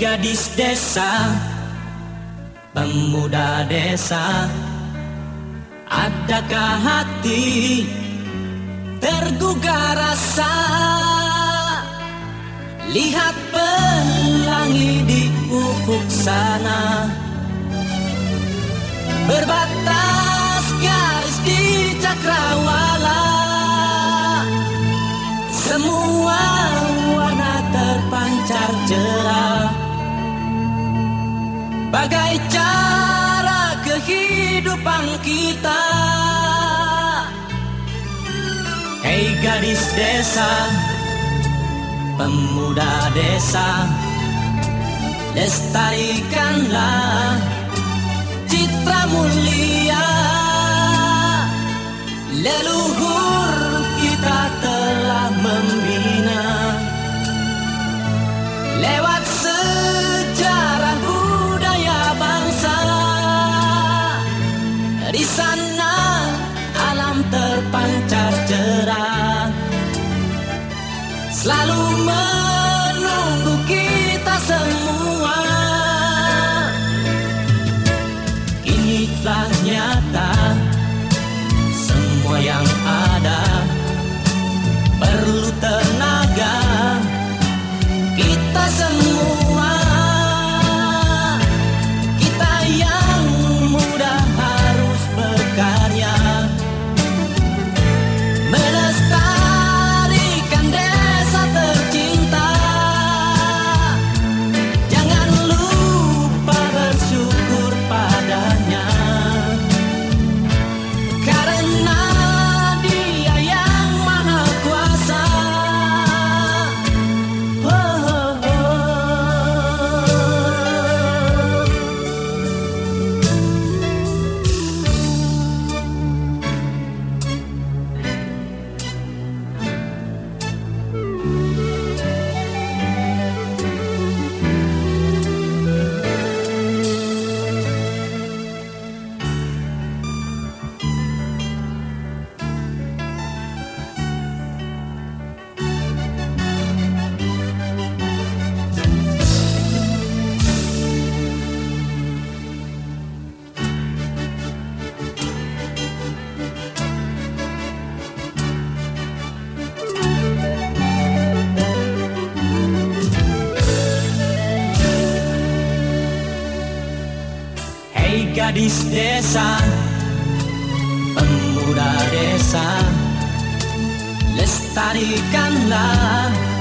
gadis desa Pemuda desa. Adakah hati tergugah rasa? Lihat pelangi di ufuk sana. Berbatas Bagai cara kehidupan kita. Hei gadis desa Pemuda desa Lestarikanlah Citra Selalu menunggu kita semua. Inilah nyata. Semua yang ada Perlu tenaga. Kita semua Hei gadis desa Pemuda desa Lestarikanlah